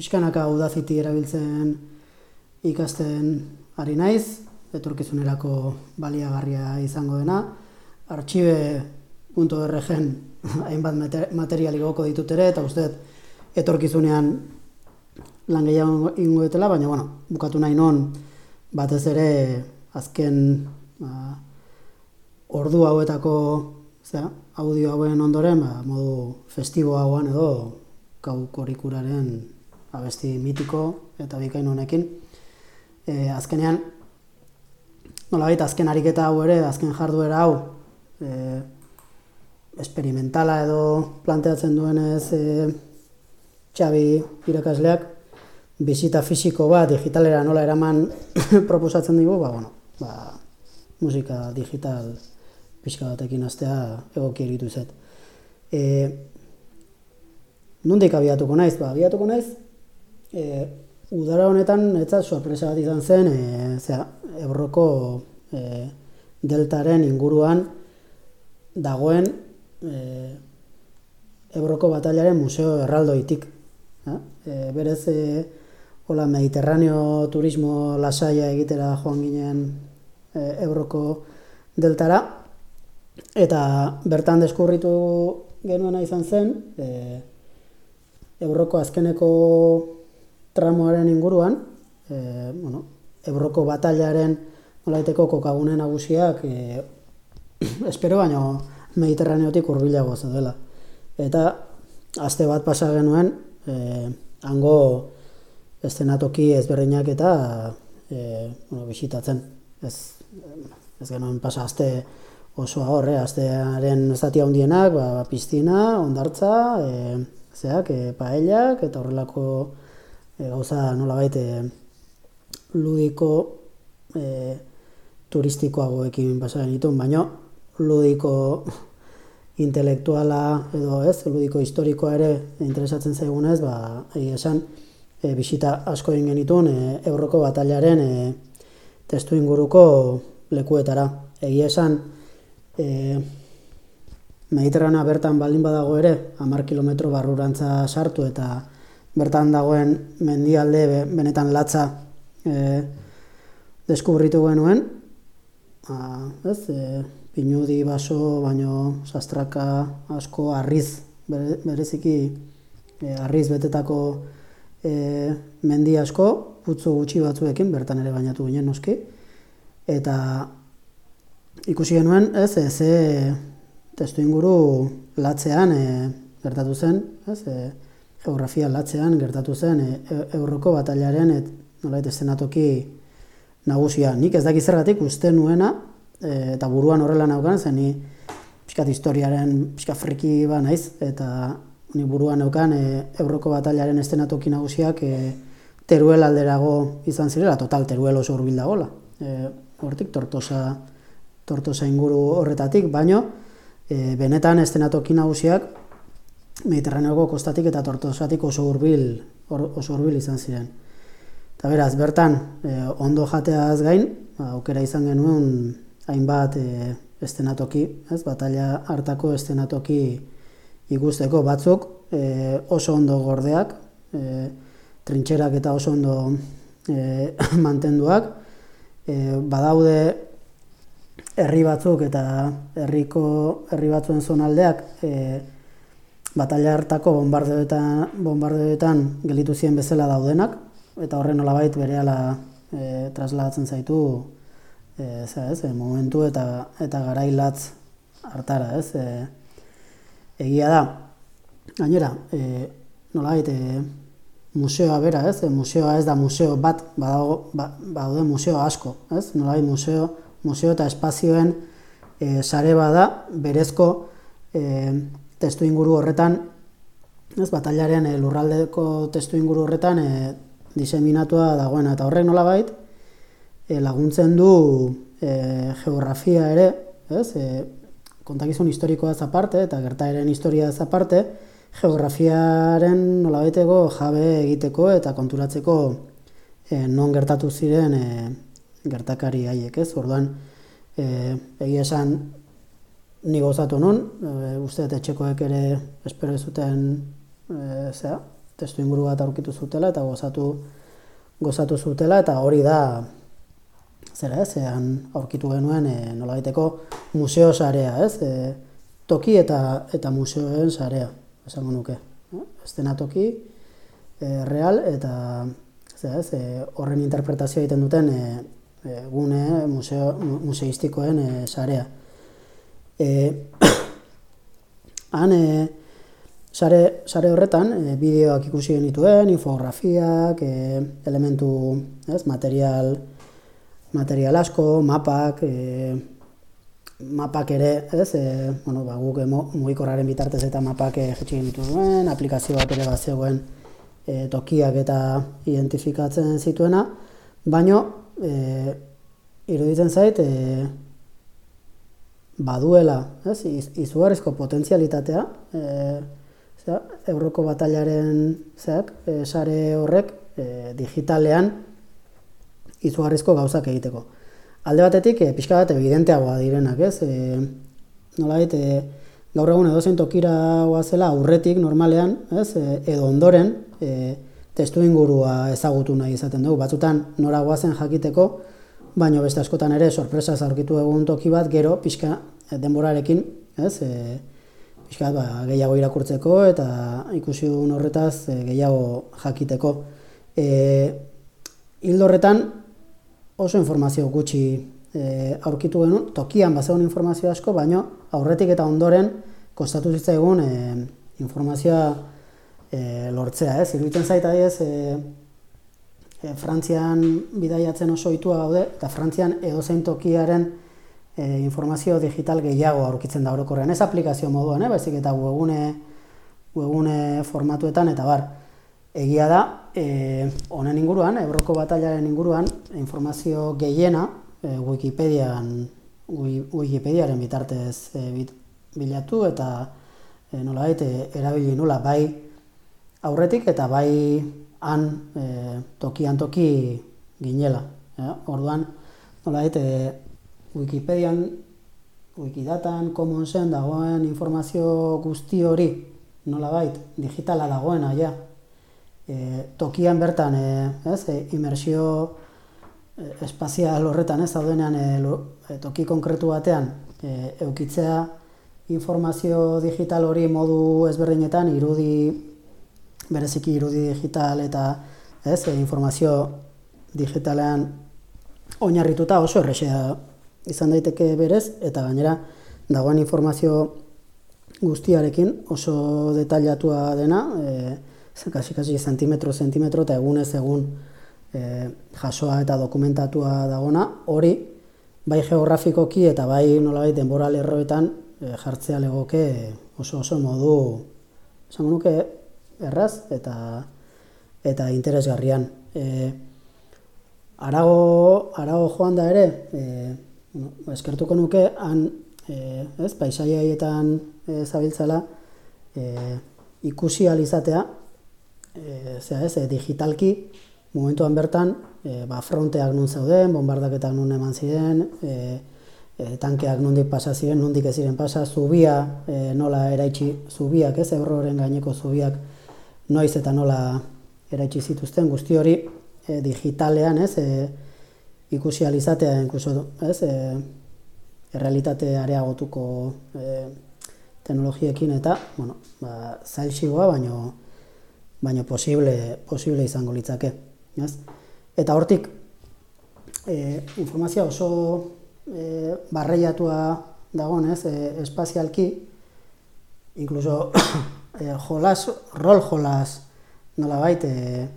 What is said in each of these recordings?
pixkanaka udaziti erabiltzen ikasten ari naiz, etorkizunerako baliagarria izango dena. Artxibe.orgen hainbat materiali goko ditut ere, eta uste etorkizunean lan gehiago ingo dutela, baina bueno, bukatu nahi non batez ere azken ba, ordu hauetako zera, audio hauen ondoren ba, modu festibo hauan edo kau korikuraren abesti mitiko eta bikain honekin. E, azkenean, nola baita, azken ariketa hau ere, azken jarduera hau, e, esperimentala edo planteatzen duenez e, Xabi irakasleak, bizita fisiko bat digitalera nola eraman proposatzen dugu, ba, bueno, ba, musika digital pixka batekin astea egoki egitu zet. E, nondik abiatuko naiz? Ba, abiatuko naiz, e, udara honetan, etza, sorpresa bat izan zen, e, zera, ebroko e, deltaren inguruan dagoen e, ebroko batailaren museo erraldoitik. E, berez, e, hola, mediterraneo turismo lasaia egitera joan ginen e, Euroko deltara, eta bertan deskurritu genuena izan zen, e, Euroko azkeneko tramoaren inguruan, e, bueno, Euroko batailaren nolaiteko kokagunen nagusiak e, espero baino mediterraneotik hurbilago dela. Eta aste bat pasa genuen, e, hango estenatoki ezberdinak eta e, bueno, bisitatzen. Ez, ez genuen pasa azte oso horre, eh? aztearen zati handienak, ba, piztina, ondartza, e, zeak, e, paellak, eta horrelako e, gauza nola baite ludiko e, turistikoagoekin pasa genitun, baino ludiko intelektuala edo ez, ludiko historikoa ere interesatzen zaigunez, ba, egia esan, e, bisita asko egin genituen e, Euroko batailaren e, testu inguruko lekuetara. Egia esan, e, Mediterranea bertan baldin badago ere, hamar kilometro barrurantza sartu eta bertan dagoen mendialde benetan latza e, deskubritu genuen. A, ez, e, pinudi baso, baino sastraka asko arriz, bereziki e, arriz betetako e, mendi asko, putzu gutxi batzuekin, bertan ere bainatu ginen noski, eta ikusi genuen, ez, ez, e, testu inguru latzean e, gertatu zen, ez, e, geografia latzean gertatu zen e, e, Euroko batailaren et, nolait estenatoki nagusia. Nik ez dakiz zergatik uste nuena, e, eta buruan horrela naukan, zen ni pixkat historiaren, pixkat friki ba naiz, eta ni buruan neukan e, Euroko batailaren estenatoki nagusiak e, Teruel alderago izan zirela, total Teruel oso hurbil dagoela. E, hortik tortosa, tortosa inguru horretatik, baino e, benetan estenatoki nagusiak Mediterraneoko kostatik eta tortosatik oso hurbil oso hurbil izan ziren. Eta beraz, bertan, e, ondo jateaz gain, ba, aukera izan genuen hainbat e, estenatoki, ez, bataila hartako estenatoki ikusteko batzuk e, oso ondo gordeak, e, trintxerak eta oso ondo e, mantenduak, e, badaude herri batzuk eta herriko herri batzuen zonaldeak e, batalla hartako bombardeoetan, bombardeoetan gelitu ziren bezala daudenak, eta horren nolabait berehala e, trasladatzen zaitu e, ez, e, momentu eta, eta garailatz hartara, ez, e, egia da, gainera, e, nola e, museoa bera, ez? E, museoa ez da museo bat, badago, ba, badaude museo asko, ez? Nola museo, museo eta espazioen e, sare bada, berezko e, testu inguru horretan, ez? Batailaren e, lurraldeko testu inguru horretan e, diseminatua dagoena, eta horrek nola bait, e, laguntzen du e, geografia ere, ez? E, kontakizun historikoa aparte eta gertaeren historia aparte, geografiaren nolabaiteko jabe egiteko eta konturatzeko e, non gertatu ziren e, gertakari haiek, ez? Orduan, e, egia esan ni gozatu non, e, uste etxekoek ere espero zuten e, zera, testu inguru bat aurkitu zutela eta gozatu gozatu zutela eta hori da zera ez, ean aurkitu genuen e, nolabaiteko museo sarea, ez? E, toki eta eta museoen sarea, esango nuke. Ez dena toki, e, real eta zera ez, e, horren interpretazioa egiten duten e, e, gune museo, museistikoen e, sarea. E, han, e, sare, sare horretan, e, bideoak ikusi genituen, infografiak, e, elementu, ez, material, material asko, mapak, e, mapak ere, ez, e, bueno, ba, guk mugikorraren bitartez eta mapak e, jetxe duen, aplikazio bat ere bat zegoen e, tokiak eta identifikatzen zituena, baino, e, iruditzen zait, e, baduela, ez, iz, izugarrizko potentzialitatea, e, zera, Euroko batailaren zeak, e, sare horrek e, digitalean izugarrizko gauzak egiteko. Alde batetik, e, pixka bat evidenteagoa direnak, ez? E, nola e, gaur egun edo tokira zela aurretik normalean, ez? E, edo ondoren, e, testu ingurua ezagutu nahi izaten dugu. Batzutan nora guazen jakiteko, baino beste askotan ere sorpresa aurkitu egun toki bat, gero pixka e, denborarekin, ez? E, pixka ba, gehiago irakurtzeko eta ikusi horretaz e, gehiago jakiteko. E, hildo horretan, oso informazio gutxi e, aurkitu genuen, tokian bazegoen informazio asko, baino aurretik eta ondoren kostatu zitzaigun e, informazioa e, lortzea, ez? Iruditzen zaita ez, e, e, Frantzian bidaiatzen oso itua gaude, eta Frantzian edozein tokiaren e, informazio digital gehiago aurkitzen da orokorrean. Ez aplikazio moduan, eh? baizik eta webune, webune formatuetan, eta bar, Egia da, e, honen inguruan, Ebroko batailaren inguruan, informazio gehiena e, Wikipedian, Wikipediaren bitartez e, bilatu eta e, nola baite, erabili nula bai aurretik eta bai han e, tokian toki ginela. E, orduan, nola baite, Wikipedian, Wikidatan, Commonsen dagoen informazio guzti hori, nola bait, digitala dagoena, ja, e, tokian bertan e, ez, e, imersio e, espazial horretan ez daudenean e, e, toki konkretu batean e, eukitzea informazio digital hori modu ezberdinetan irudi bereziki irudi digital eta ez, e, informazio digitalean oinarrituta oso errexea izan daiteke berez eta gainera dagoen informazio guztiarekin oso detailatua dena e, kasi kasi zentimetro zentimetro eta egunez egun e, jasoa eta dokumentatua dagona, hori bai geografikoki eta bai nolabait denbora lerroetan e, jartzea legoke oso oso modu esango nuke erraz eta eta interesgarrian. E, arago, arago joan da ere, e, bueno, eskertuko nuke, han e, ez, paisaiaietan e, zabiltzala e, ikusi alizatea, e, zera ez, e, digitalki, momentuan bertan, e, ba, fronteak nun zeuden, bombardaketak nun eman ziren, e, e, tankeak nondik pasa ziren, nondik ez ziren pasa, zubia, e, nola eraitsi, zubiak, ez, ebroren gaineko zubiak, noiz eta nola eraitsi zituzten, guzti hori e, digitalean, ez, e, ikusi alizatea, inkluso, ez, e, errealitate areagotuko e, teknologiekin eta, bueno, ba, zailxigoa, baino, baina posible, posible izango litzake. Ez? Eta hortik, e, informazioa oso e, barreiatua dagoen, ez, e, espazialki, inkluso e, jolas, rol jolas nola baita, e,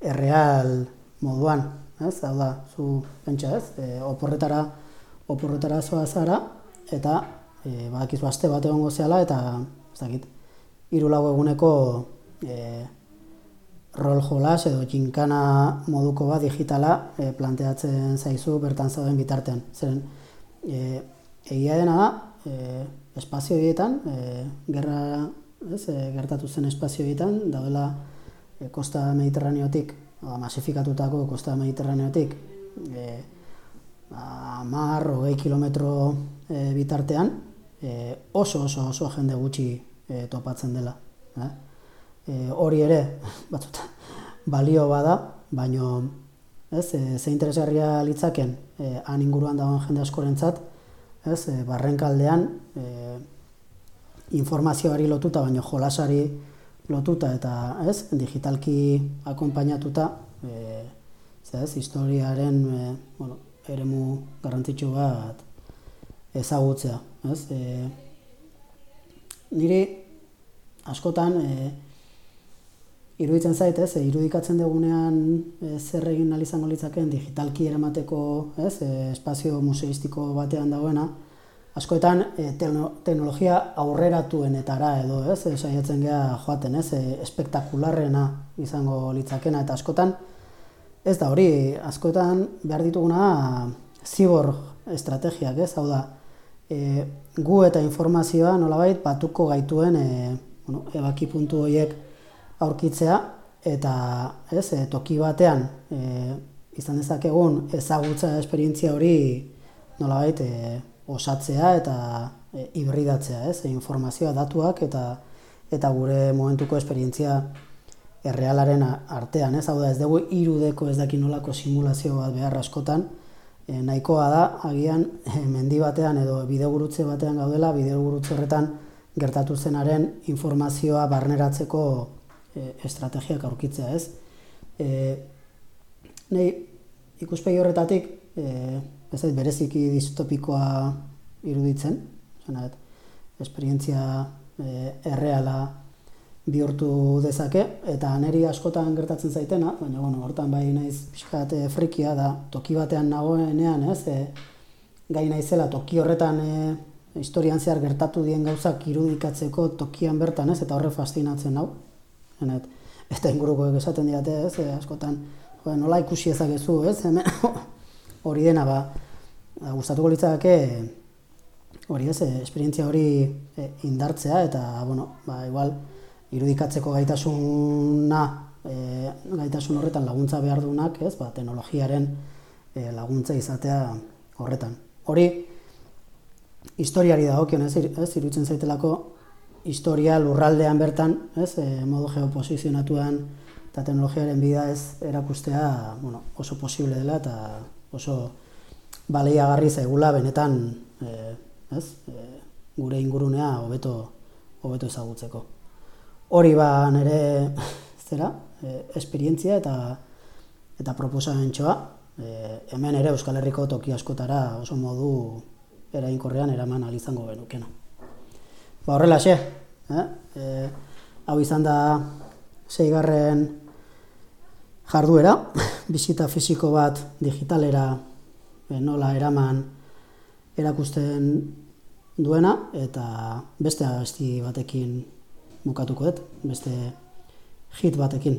erreal moduan, ez, hau da, zu pentsa ez, e, oporretara, oporretara zoa zara, eta e, badakizu aste bat egongo zehala, eta ez dakit, irulau eguneko e, rol jolas edo jinkana moduko bat digitala e, planteatzen zaizu bertan zauden bitartean. Zeren, e, egia dena da, e, espazio horietan, e, gerra, ez, e, gertatu zen espazio horietan, daudela e, kosta mediterraneotik ba, masifikatutako kosta mediterraneotik e, ba, mar, hogei kilometro e, bitartean e, oso oso oso jende gutxi e, topatzen dela. Eh? E, hori ere, batzuta, balio bada, baino ez, e, ze interesgarria litzaken e, han inguruan dagoen jende askorentzat, ez, e, barrenkaldean e, informazioari lotuta, baino jolasari lotuta eta ez, digitalki akonpainatuta, e, ez, historiaren e, bueno, eremu garrantzitsu bat ezagutzea. Ez? E, niri askotan e, iruditzen zait, ez, e, irudikatzen dugunean e, zer egin izango litzakeen digitalki eramateko ez, e, espazio museistiko batean dagoena, askoetan e, teknologia aurreratuenetara edo, ez, e, saiatzen gea joaten, ez, e, espektakularrena izango litzakena, eta askotan, ez da hori, askotan behar dituguna zibor estrategiak, ez, hau da, e, gu eta informazioa nolabait batuko gaituen e, bueno, ebaki puntu horiek aurkitzea, eta ez, e, toki batean e, izan dezakegun ezagutza esperientzia hori nolabait e, osatzea eta e, hibridatzea, ez? E, informazioa datuak eta eta gure momentuko esperientzia errealaren artean, ez? Hau da, ez dugu irudeko ez daki nolako simulazio bat behar askotan, e, nahikoa da, agian, e, mendi batean edo bidegurutze batean gaudela, bidegurutze horretan gertatu zenaren informazioa barneratzeko e, estrategiak aurkitzea, ez? E, nei, ikuspegi horretatik, e, ez da, bereziki distopikoa iruditzen, zena, esperientzia e, erreala bihurtu dezake, eta neri askotan gertatzen zaitena, baina, bueno, hortan bai naiz pixkat e, frikia da, toki batean nagoenean, ez, e, gai naizela toki horretan e, historian zehar gertatu dien gauzak irudikatzeko tokian bertan, ez, eta horre fastinatzen hau. Zenet, eta inguruko esaten diate, ez, e, askotan, nola ikusi ezakezu, ez, hemen, hori dena, ba, gustatuko litzake hori ez, eh, esperientzia hori eh, indartzea eta, bueno, ba, igual, irudikatzeko gaitasuna, e, gaitasun horretan laguntza behar dunak, ez, ba, teknologiaren e, laguntza izatea horretan. Hori, historiari da okion, ez, ez, iruditzen zaitelako, historia lurraldean bertan, ez, e, modu geoposizionatuan eta teknologiaren bida ez erakustea, bueno, oso posible dela eta oso garri zaigula benetan e, ez, e, gure ingurunea hobeto hobeto ezagutzeko. Hori ba nere zera, e, esperientzia eta eta proposamentxoa, e, hemen ere Euskal Herriko toki askotara oso modu erainkorrean eraman izango benukena. Ba horrela xe, eh? e, hau izan da zeigarren jarduera, bizita fisiko bat digitalera e, nola eraman erakusten duena eta beste abesti batekin bukatuko dut, beste hit batekin.